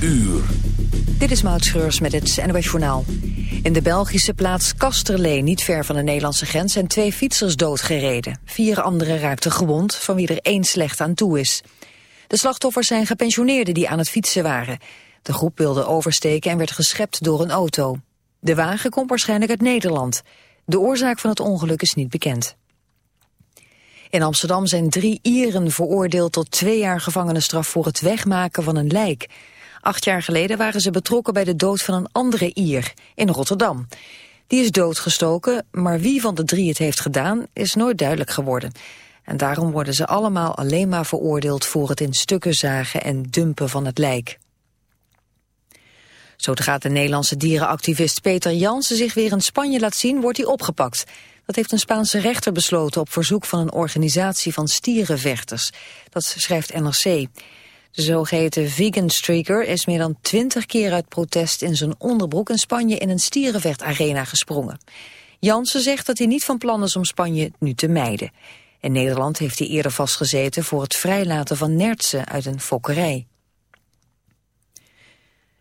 uur. Dit is Maud Schreurs met het NOS Journaal. In de Belgische plaats Kasterlee, niet ver van de Nederlandse grens... zijn twee fietsers doodgereden. Vier anderen raakten gewond, van wie er één slecht aan toe is. De slachtoffers zijn gepensioneerden die aan het fietsen waren. De groep wilde oversteken en werd geschept door een auto. De wagen komt waarschijnlijk uit Nederland. De oorzaak van het ongeluk is niet bekend. In Amsterdam zijn drie Ieren veroordeeld tot twee jaar gevangenisstraf voor het wegmaken van een lijk. Acht jaar geleden waren ze betrokken bij de dood van een andere Ier in Rotterdam. Die is doodgestoken, maar wie van de drie het heeft gedaan is nooit duidelijk geworden. En daarom worden ze allemaal alleen maar veroordeeld voor het in stukken zagen en dumpen van het lijk. Zodra gaat de Nederlandse dierenactivist Peter Jansen zich weer in Spanje laat zien, wordt hij opgepakt. Dat heeft een Spaanse rechter besloten op verzoek van een organisatie van stierenvechters. Dat schrijft NRC. De zogeheten vegan streaker is meer dan twintig keer uit protest in zijn onderbroek in Spanje in een stierenvechtarena gesprongen. Jansen zegt dat hij niet van plan is om Spanje nu te mijden. In Nederland heeft hij eerder vastgezeten voor het vrijlaten van nertsen uit een fokkerij.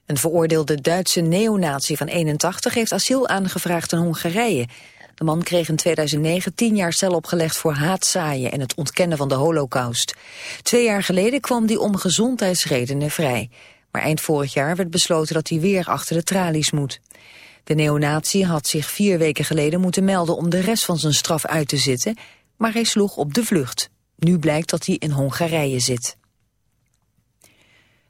Een veroordeelde Duitse neonatie van 81 heeft asiel aangevraagd in Hongarije. De man kreeg in 2009 tien jaar cel opgelegd voor haatzaaien en het ontkennen van de holocaust. Twee jaar geleden kwam die om gezondheidsredenen vrij. Maar eind vorig jaar werd besloten dat hij weer achter de tralies moet. De neonatie had zich vier weken geleden moeten melden om de rest van zijn straf uit te zitten, maar hij sloeg op de vlucht. Nu blijkt dat hij in Hongarije zit.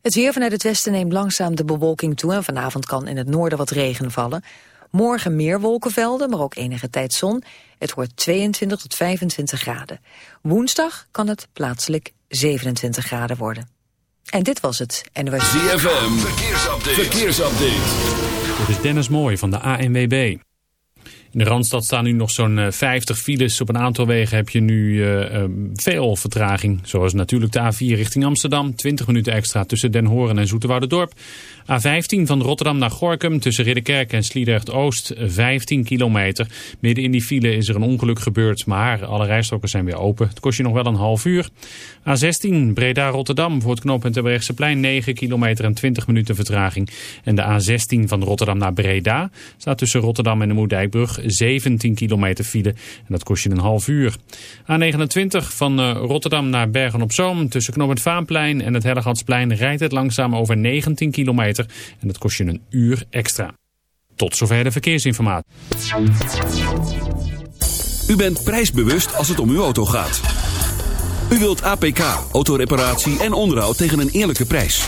Het weer vanuit het westen neemt langzaam de bewolking toe en vanavond kan in het noorden wat regen vallen. Morgen meer wolkenvelden, maar ook enige tijd zon. Het wordt 22 tot 25 graden. Woensdag kan het plaatselijk 27 graden worden. En dit was het. En was... ZFM, verkeersupdate. verkeersupdate. Dit is Dennis Mooij van de ANWB. In de Randstad staan nu nog zo'n 50 eh, files. Op een aantal wegen heb je nu eh, ehm, veel vertraging. Zoals natuurlijk de A4 richting Amsterdam. 20 minuten extra tussen Den Horen en Dorp. A15 van Rotterdam naar Gorkum tussen Ridderkerk en Sliedrecht-Oost 15 kilometer. Midden in die file is er een ongeluk gebeurd, maar alle rijstroken zijn weer open. Het kost je nog wel een half uur. A16 Breda-Rotterdam voor het knooppunt plein 9 kilometer en 20 minuten vertraging. En de A16 van Rotterdam naar Breda staat tussen Rotterdam en de Moerdijkbrug 17 kilometer file. En dat kost je een half uur. A29 van eh, Rotterdam naar Bergen-op-Zoom tussen knooppunt Vaanplein en het Hellegatsplein rijdt het langzaam over 19 kilometer en dat kost je een uur extra. Tot zover de verkeersinformatie. U bent prijsbewust als het om uw auto gaat. U wilt APK, autoreparatie en onderhoud tegen een eerlijke prijs.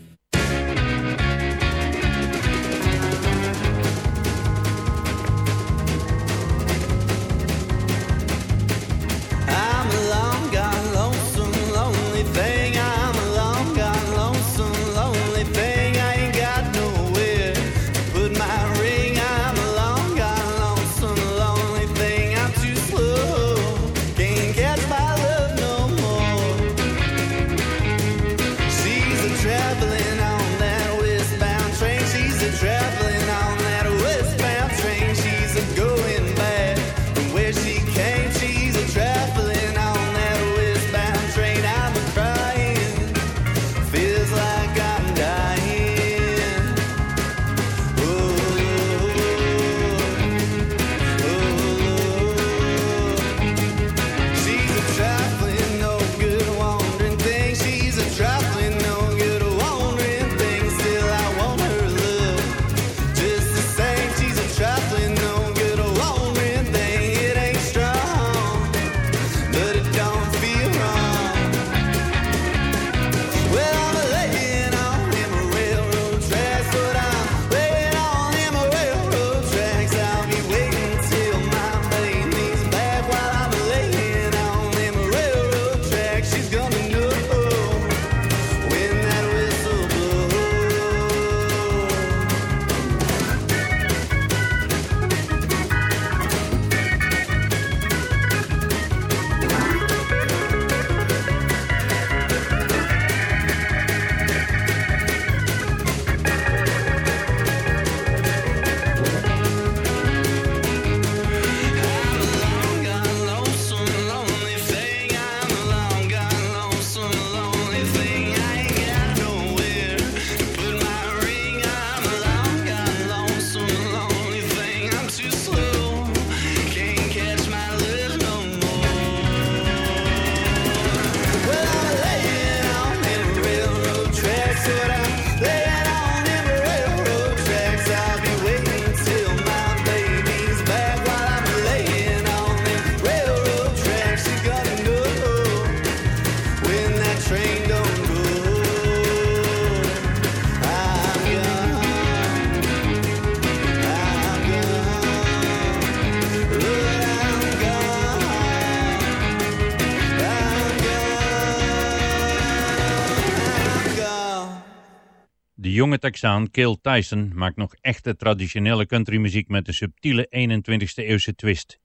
jonge Texaan Tyson maakt nog echte traditionele countrymuziek met een subtiele 21e-eeuwse twist.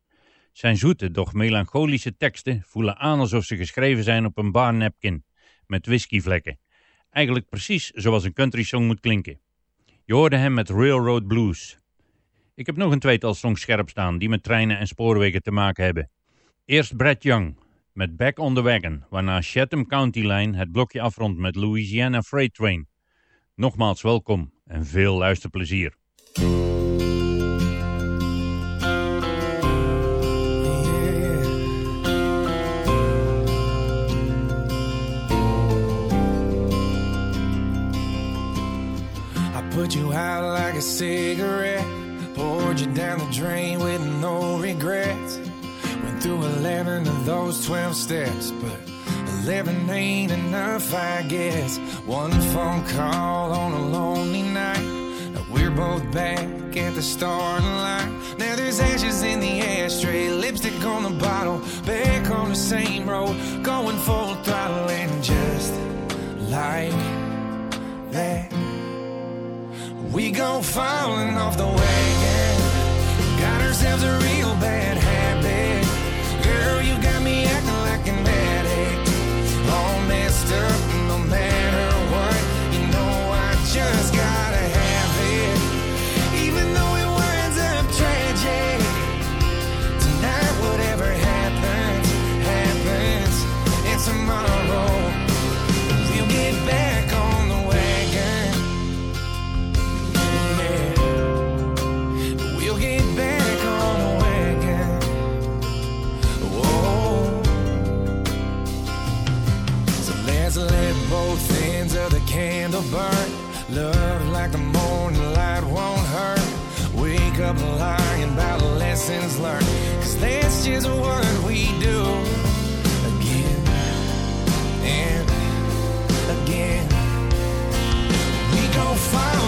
Zijn zoete, doch melancholische teksten voelen aan alsof ze geschreven zijn op een barnapkin met whiskyvlekken. Eigenlijk precies zoals een country song moet klinken. Je hoorde hem met Railroad Blues. Ik heb nog een tweetal songs scherp staan die met treinen en spoorwegen te maken hebben. Eerst Brad Young met Back on the Wagon, waarna Chatham County Line het blokje afrondt met Louisiana Freight Train. Nogmaals welkom en veel luisterplezier. put you out like a cigarette. Poured you down the drain with no regrets. Went through 11 of those 12 steps, but Living ain't enough, I guess. One phone call on a lonely night. We're both back at the starting line. Now there's ashes in the ashtray, lipstick on the bottle. Back on the same road, going full throttle, and just like that, we go falling off the wagon. Got ourselves a real bad habit. Girl, you got. candle burnt. Love like the morning light won't hurt. Wake up lying about lessons learned. Cause that's just what we do. Again and again. We go far.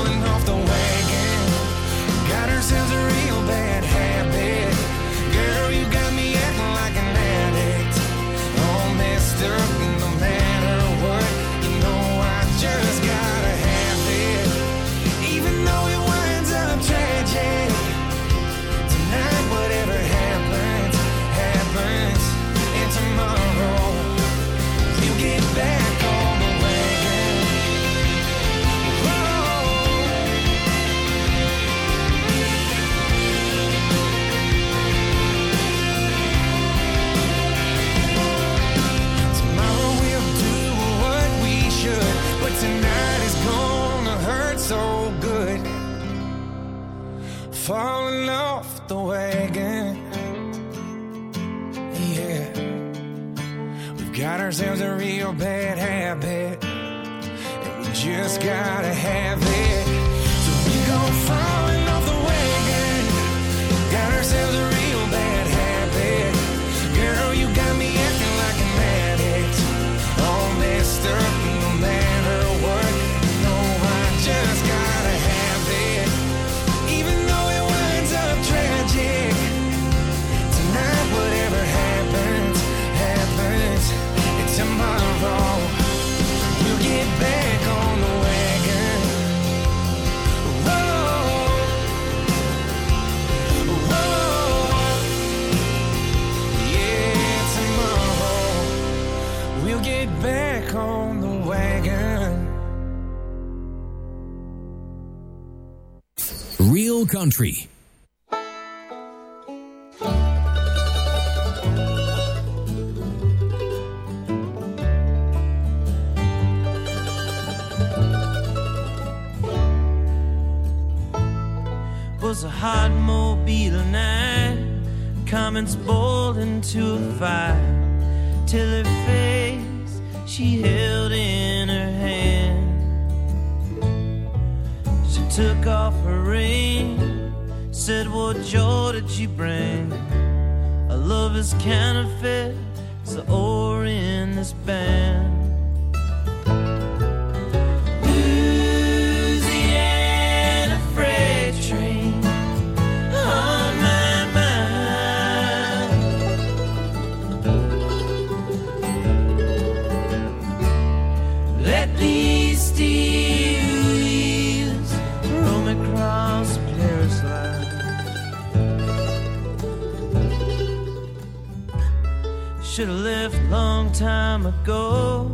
country. was a hot mobile night. Comments bold into a fire till her face she held in her hand. took off her ring. Said, What joy did you bring? A love counterfeit, it's the ore in this band. should have left long time ago.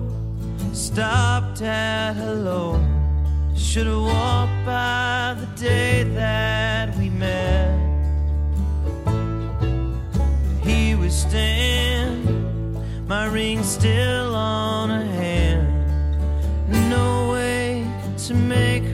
Stopped at hello. Should have walked by the day that we met. He was staying, my ring still on her hand. No way to make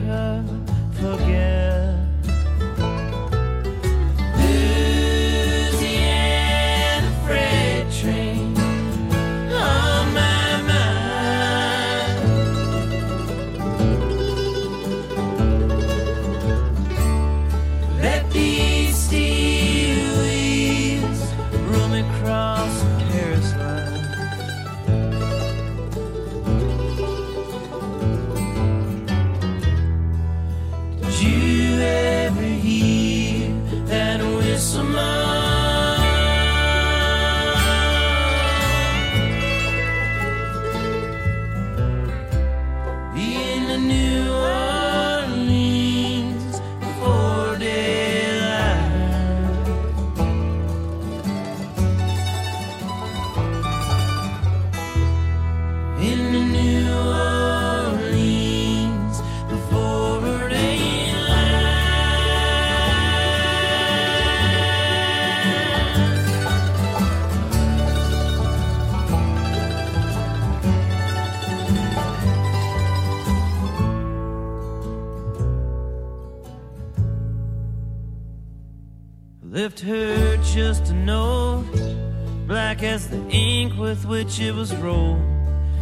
it was rolled.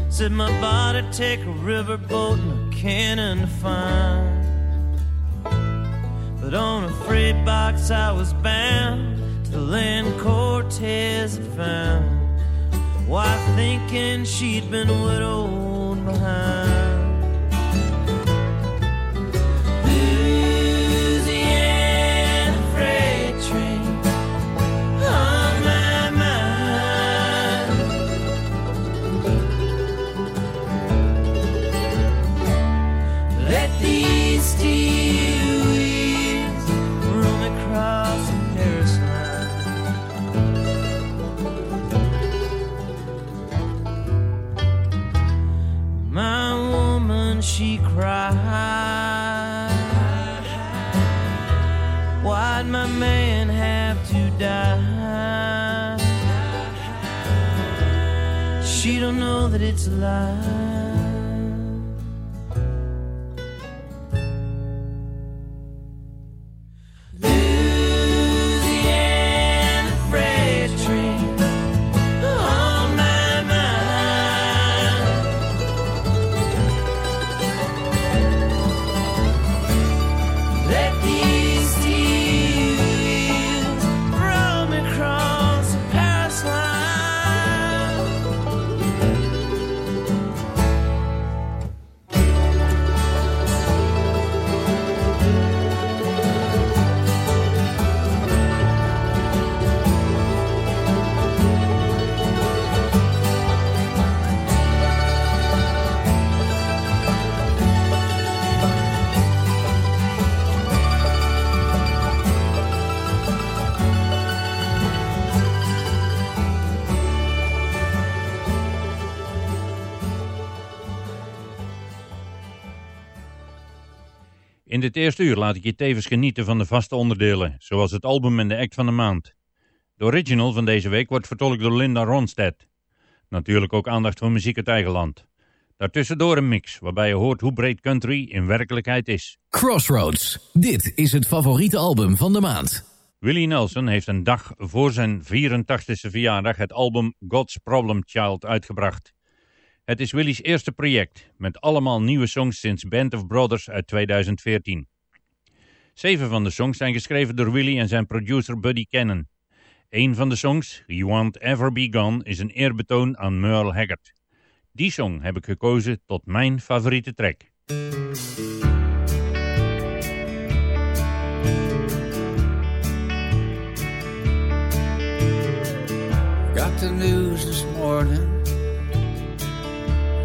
Said my body take a riverboat and a cannon to find. But on a freight box I was bound to the land Cortez had found. Why thinking she'd been widowed? its light. In dit eerste uur laat ik je tevens genieten van de vaste onderdelen, zoals het album en de act van de maand. De original van deze week wordt vertolkt door Linda Ronstadt. Natuurlijk ook aandacht voor muziek uit eigen land. Daartussendoor een mix, waarbij je hoort hoe breed country in werkelijkheid is. Crossroads, dit is het favoriete album van de maand. Willie Nelson heeft een dag voor zijn 84e verjaardag het album God's Problem Child uitgebracht. Het is Willys eerste project, met allemaal nieuwe songs sinds Band of Brothers uit 2014. Zeven van de songs zijn geschreven door Willy en zijn producer Buddy Cannon. Een van de songs, You Want Ever Be Gone, is een eerbetoon aan Merle Haggard. Die song heb ik gekozen tot mijn favoriete track. Got the news this morning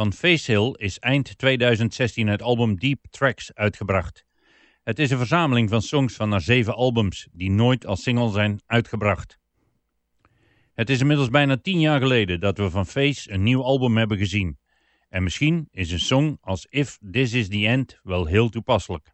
Van Hill is eind 2016 het album Deep Tracks uitgebracht. Het is een verzameling van songs van haar zeven albums die nooit als single zijn uitgebracht. Het is inmiddels bijna tien jaar geleden dat we van Face een nieuw album hebben gezien. En misschien is een song als If This Is The End wel heel toepasselijk.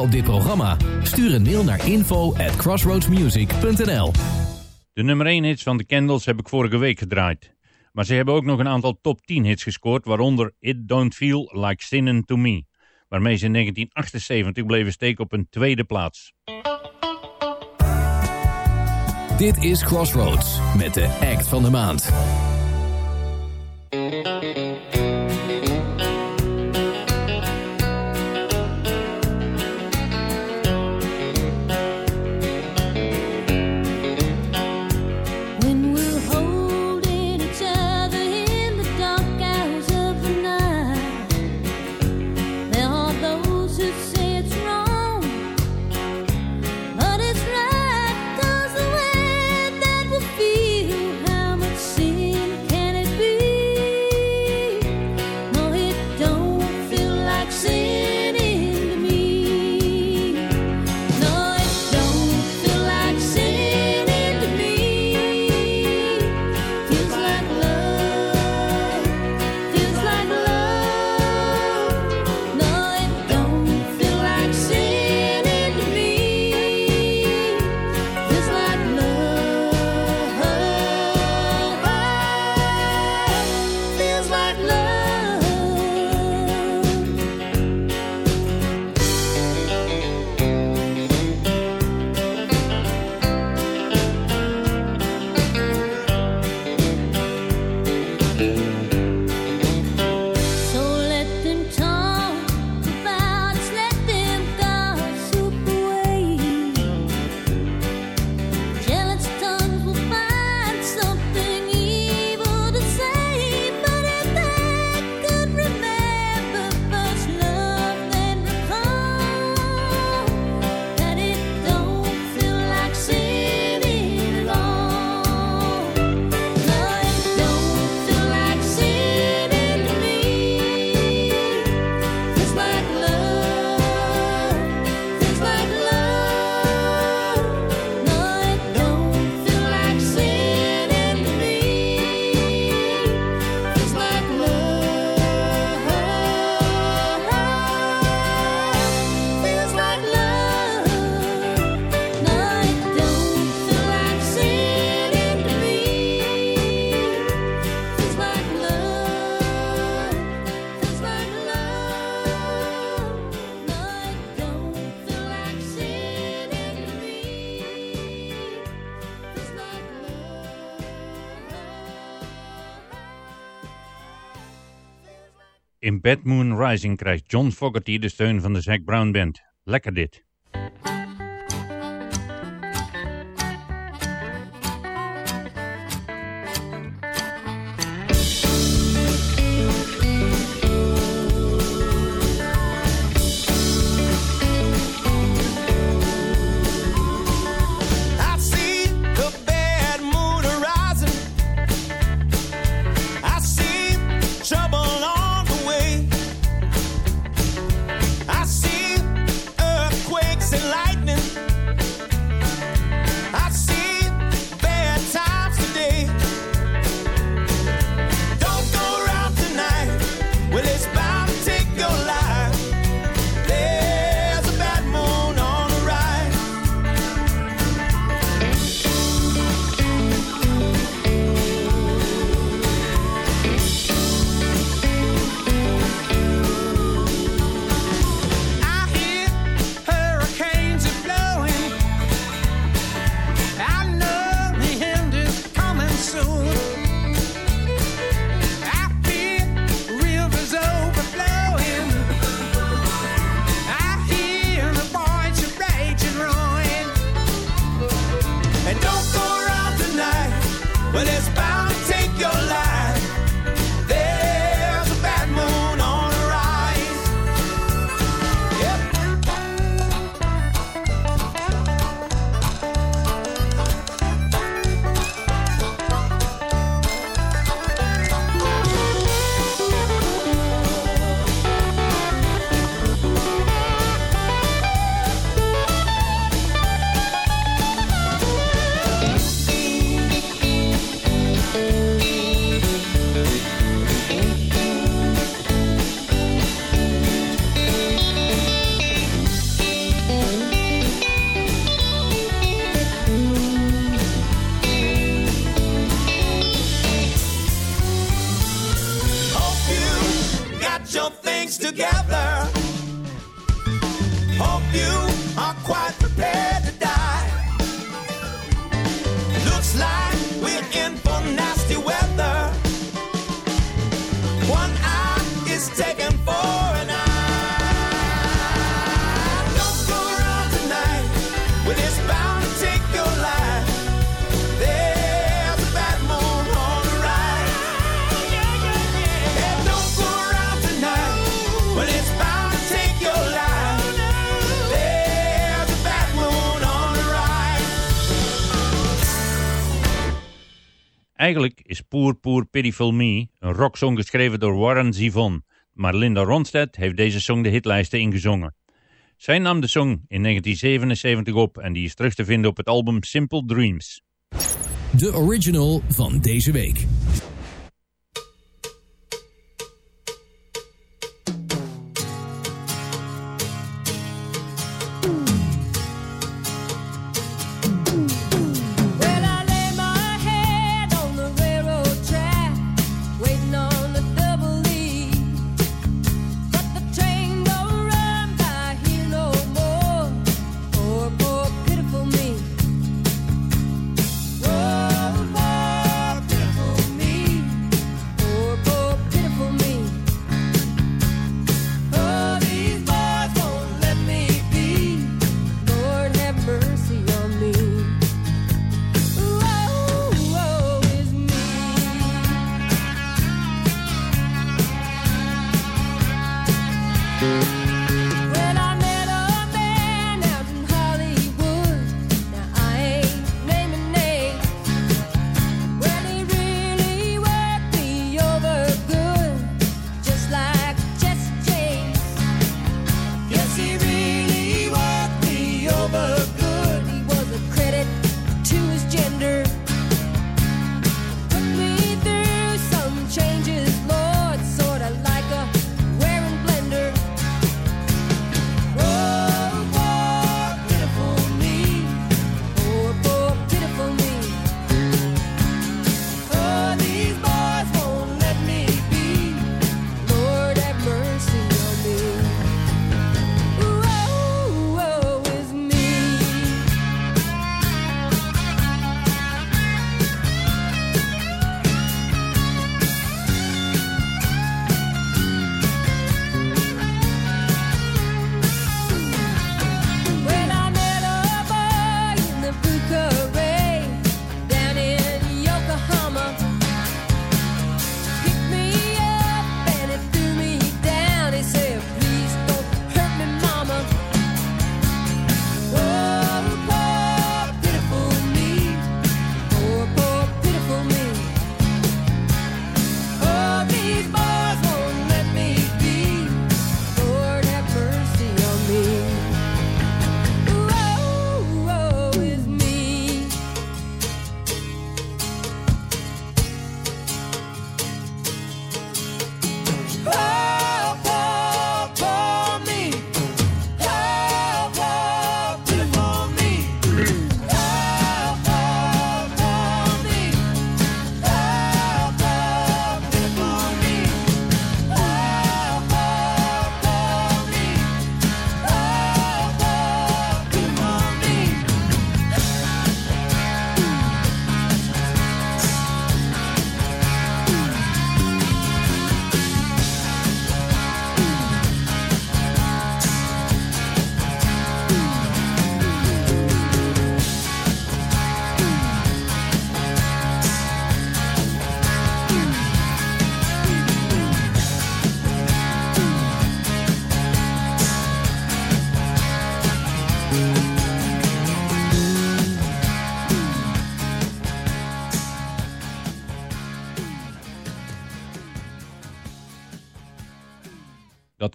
op dit programma? Stuur een mail naar info at crossroadsmusic.nl De nummer 1 hits van de Candles heb ik vorige week gedraaid. Maar ze hebben ook nog een aantal top 10 hits gescoord, waaronder It Don't Feel Like Sinning To Me, waarmee ze in 1978 bleven steken op een tweede plaats. Dit is Crossroads met de act van de maand. Bad Moon Rising krijgt John Fogerty de steun van de Zack Brown Band. Lekker dit. Poor Poor Pitiful Me, een rocksong geschreven door Warren Zevon. Maar Linda Ronstadt heeft deze song de hitlijsten ingezongen. Zij nam de song in 1977 op en die is terug te vinden op het album Simple Dreams. De original van deze week.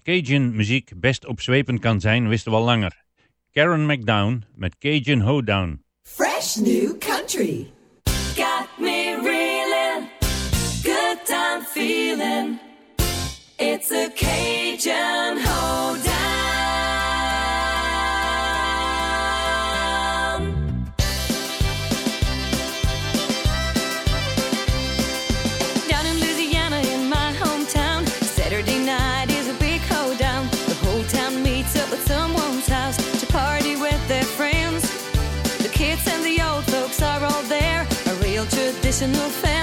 Cajun muziek best opzwepend kan zijn, wisten we al langer. Karen McDown met Cajun Hoedown. Fresh new country. Got me reeling. Good time feeling. It's a Cajun Hoedown. To the face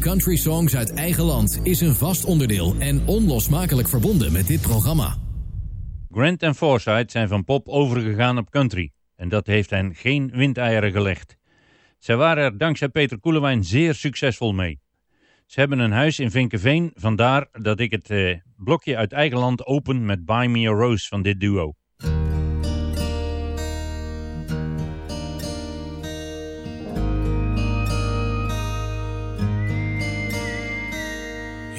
country songs uit eigen land is een vast onderdeel en onlosmakelijk verbonden met dit programma. Grant en Forsythe zijn van pop overgegaan op country en dat heeft hen geen windeieren gelegd. Ze waren er dankzij Peter Koelewijn zeer succesvol mee. Ze hebben een huis in Vinkenveen, vandaar dat ik het eh, blokje uit eigen land open met Buy Me A Rose van dit duo.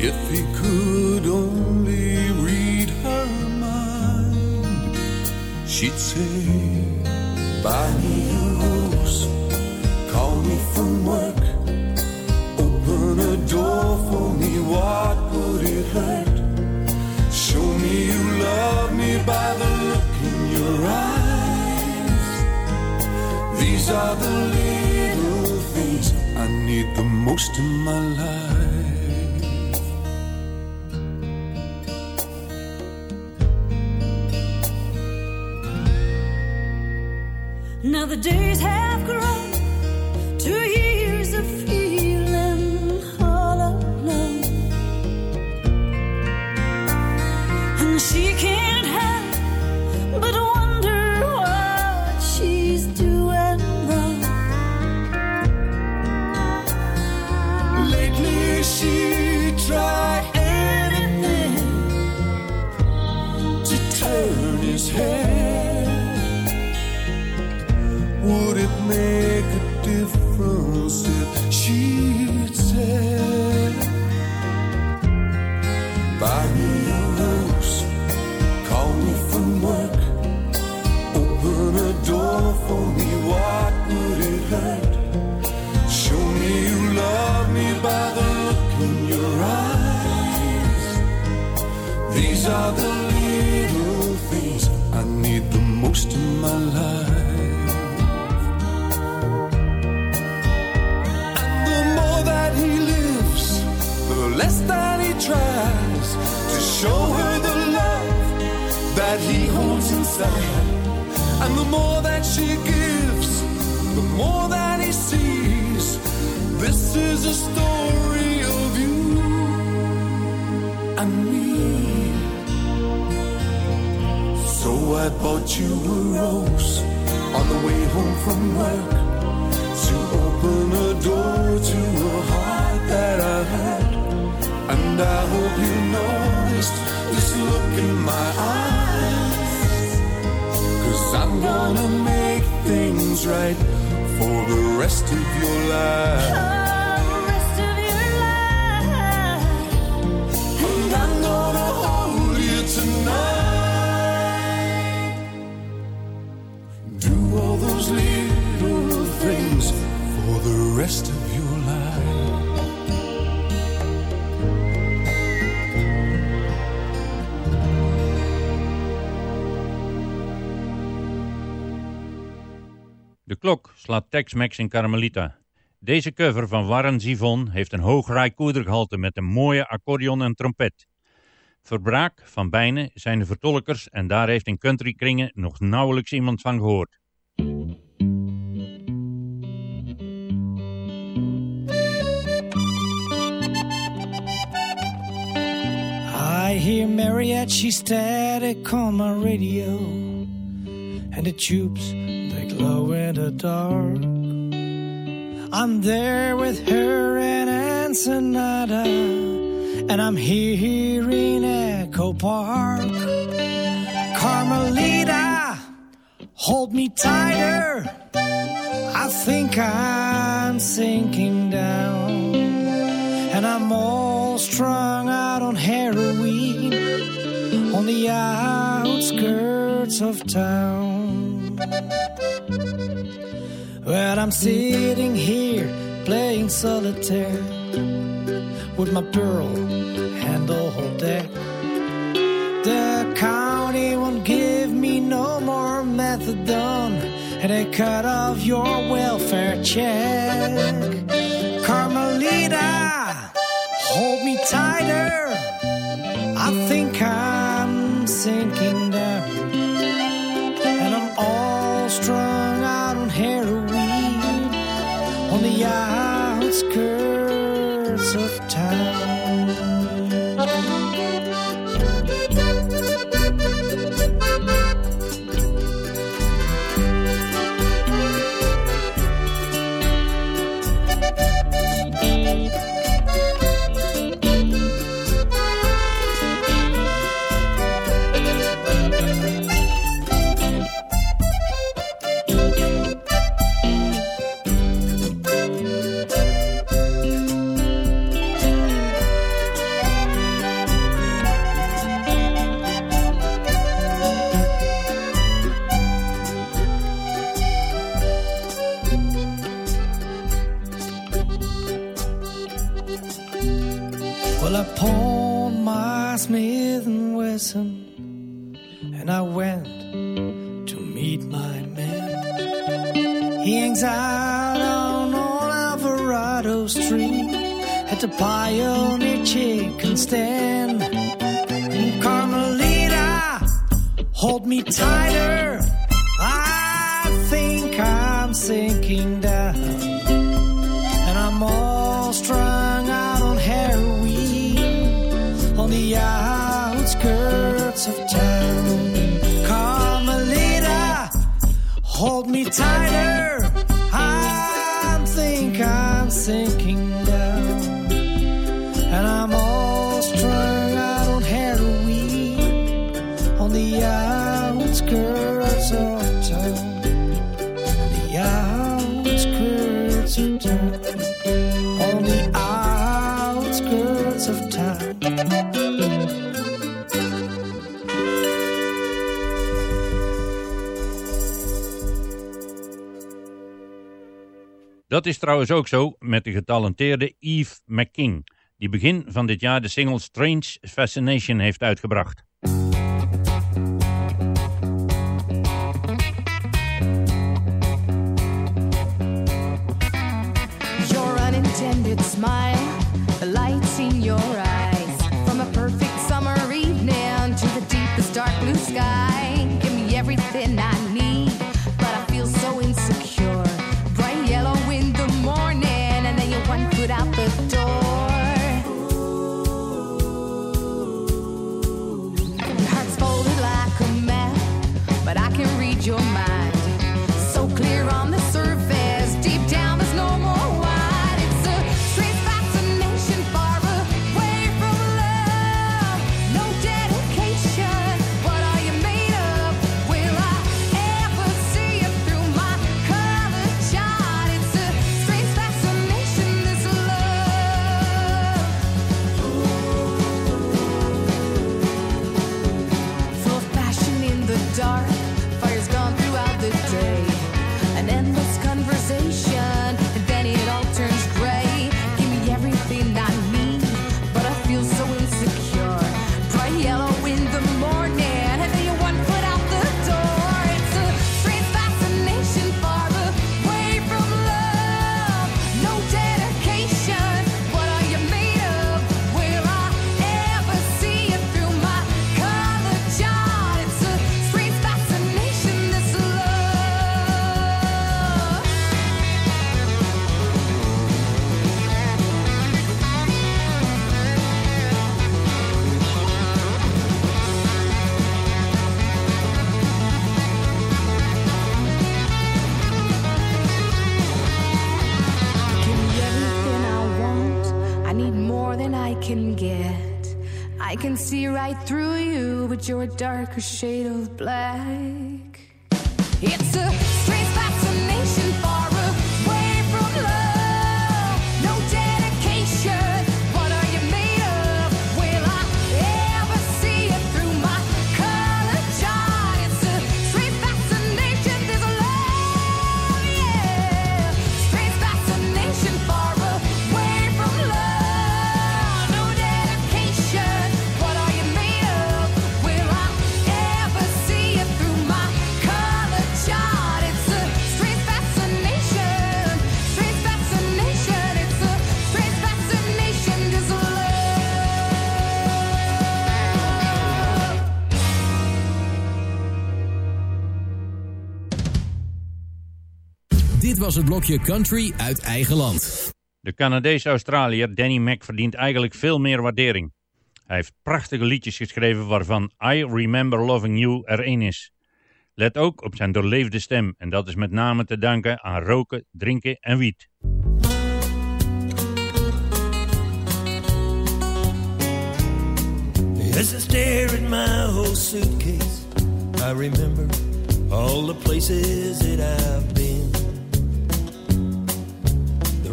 If he could only Pisces. This is a story of you and me. So I bought you a rose on the way home from work to open a door to a heart that I had. And I hope you noticed this look in my eyes. Cause I'm gonna make things right for the rest of your life. and I'm gonna hold you tonight. Do all those little things for the rest of klok slaat Tex-Mex in Carmelita. Deze cover van Warren Zivon heeft een hoog gehalte met een mooie accordeon en trompet. Verbraak van Bijnen zijn de vertolkers en daar heeft in countrykringen nog nauwelijks iemand van gehoord. I hear mariachi static on my radio And the tubes glow in the dark. I'm there with her and Ensenada, and I'm here in Echo Park. Carmelita, hold me tighter. I think I'm sinking down, and I'm all strung out on heroin on the outskirts of town. Well, I'm sitting here playing solitaire with my pearl and the whole deck. The county won't give me no more methadone, and they cut off your welfare check. Carmelita, hold me tighter. I think I'm sinking down. to pioneer chicken stand. Dat is trouwens ook zo met de getalenteerde Eve McKing, die begin van dit jaar de single Strange Fascination heeft uitgebracht. dark. a darker shade of black. was het blokje country uit eigen land. De Canadese Australiër Danny Mac verdient eigenlijk veel meer waardering. Hij heeft prachtige liedjes geschreven waarvan I Remember Loving You er één is. Let ook op zijn doorleefde stem en dat is met name te danken aan roken, drinken en wiet. my whole suitcase, I remember all the places been.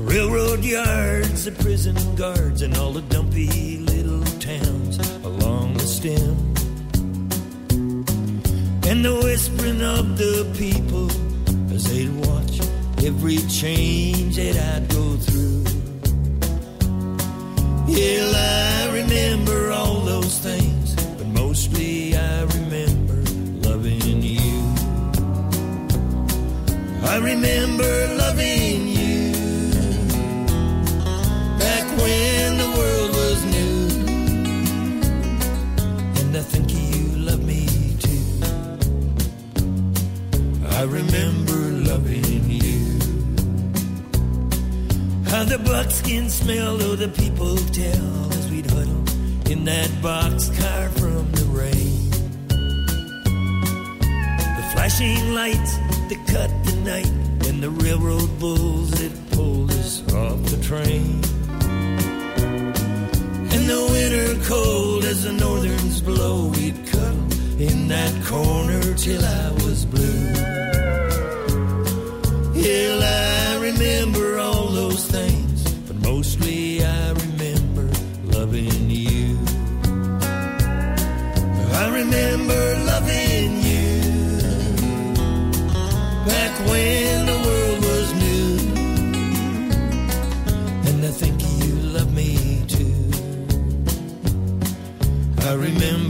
Railroad yards, the prison guards, and all the dumpy little towns along the stem. And the whispering of the people as they'd watch every change that I'd go through. Yeah, I remember all those things, but mostly I remember loving you. I remember loving back when the world was new. And I think you love me too. I remember loving you. How the buckskin smelled, oh, the people tell as we'd huddle in that boxcar from the rain. The flashing lights that cut the night, and the railroad bulls that pulled us off the train. In the winter cold as the northerns blow, we'd cuddle in that corner till I was blue. Till I remember all those things, but mostly I remember loving you. I remember loving you back when. remember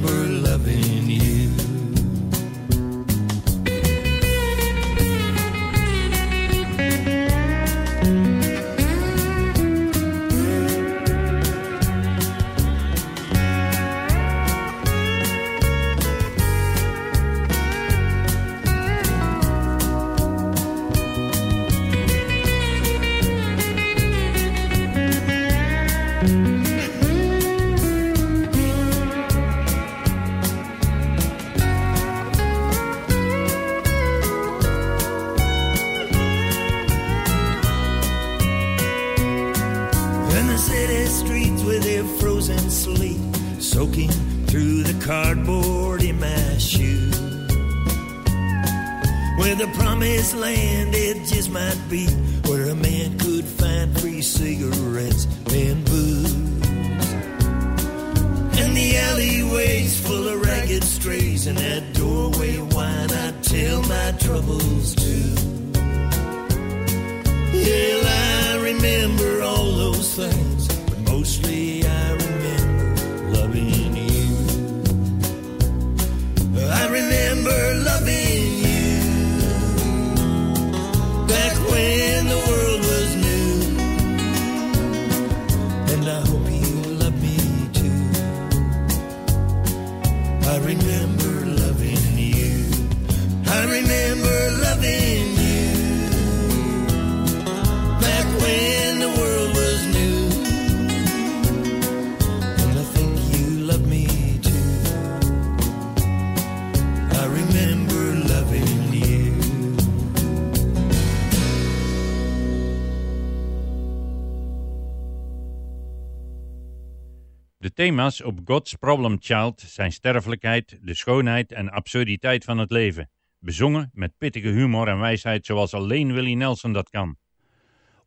thema's op God's Problem Child zijn sterfelijkheid, de schoonheid en absurditeit van het leven. Bezongen met pittige humor en wijsheid zoals alleen Willie Nelson dat kan.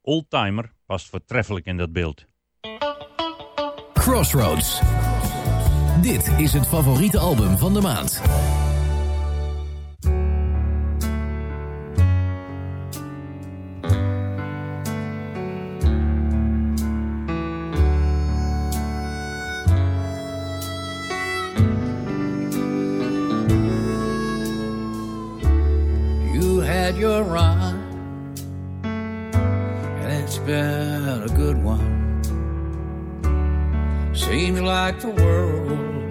Oldtimer past voortreffelijk in dat beeld. Crossroads. Dit is het favoriete album van de maand. you're wrong. And it's been a good one. Seems like the world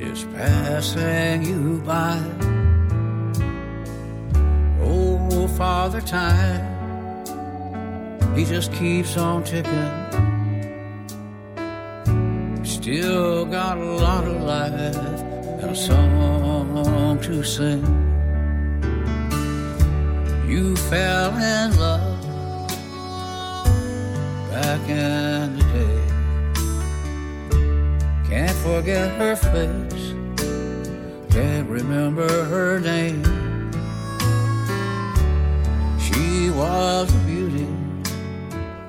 is passing you by. Oh, Father Time, he just keeps on ticking. Still got a lot of life and a song to sing you fell in love back in the day. Can't forget her face, can't remember her name. She was a beauty,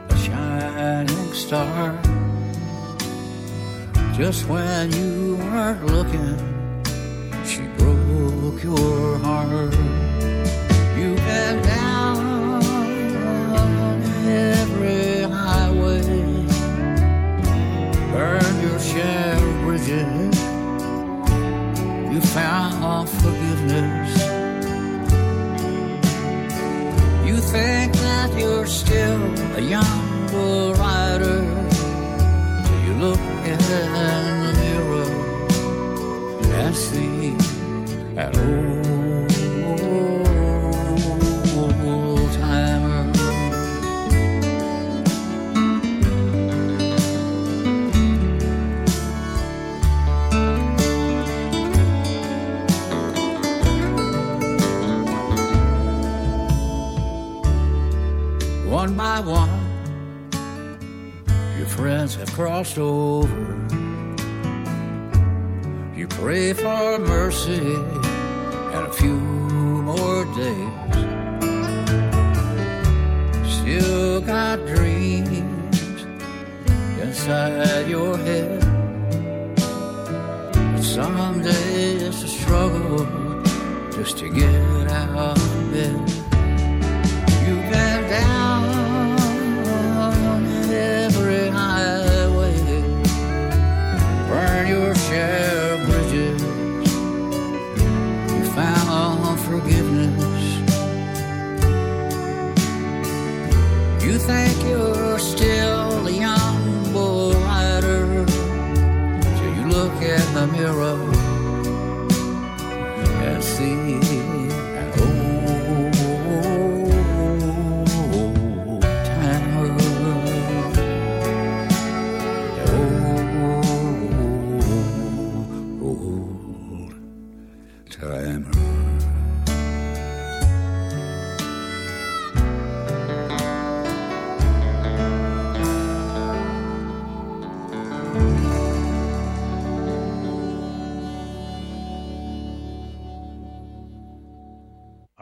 a shining star. Just when you weren't looking, she broke your sound of forgiveness. You think that you're still a young bull rider. Do you look in the mirror and see that old? I want. Your friends have crossed over. You pray for mercy and a few more days. Still got dreams inside your head. But someday it's a struggle just to get.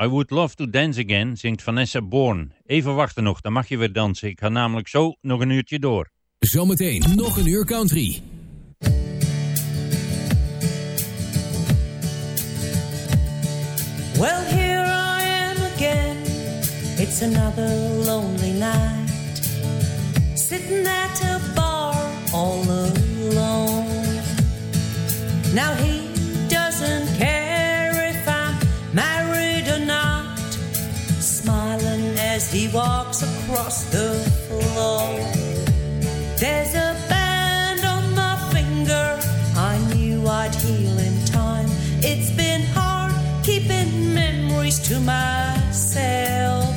I Would Love to Dance Again zingt Vanessa Bourne. Even wachten nog, dan mag je weer dansen. Ik ga namelijk zo nog een uurtje door. Zometeen nog een uur country. Well, here I am again. It's another lonely night. Sitting at a bar all alone. Now he He walks across the floor. There's a band on my finger. I knew I'd heal in time. It's been hard keeping memories to myself.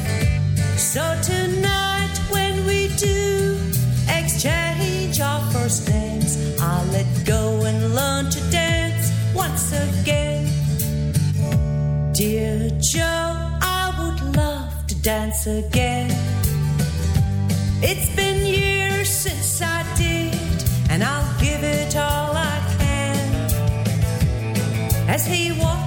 So tonight, when we do exchange our first names, I'll let go and learn to dance once again. Dear Joe dance again. It's been years since I did, and I'll give it all I can. As he walks.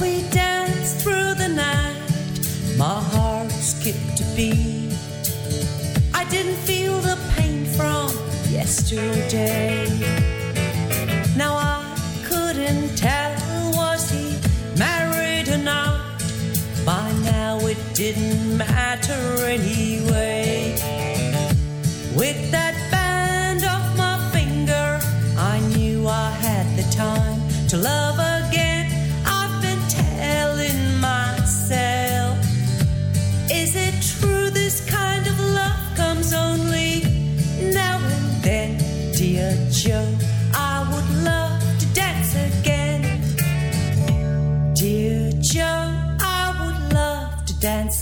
we danced through the night. My heart skipped a beat. I didn't feel the pain from yesterday. Now I couldn't tell was he married or not. By now it didn't matter anyway. With that band off my finger, I knew I had the time to love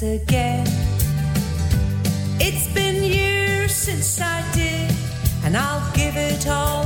again. It's been years since I did, and I'll give it all.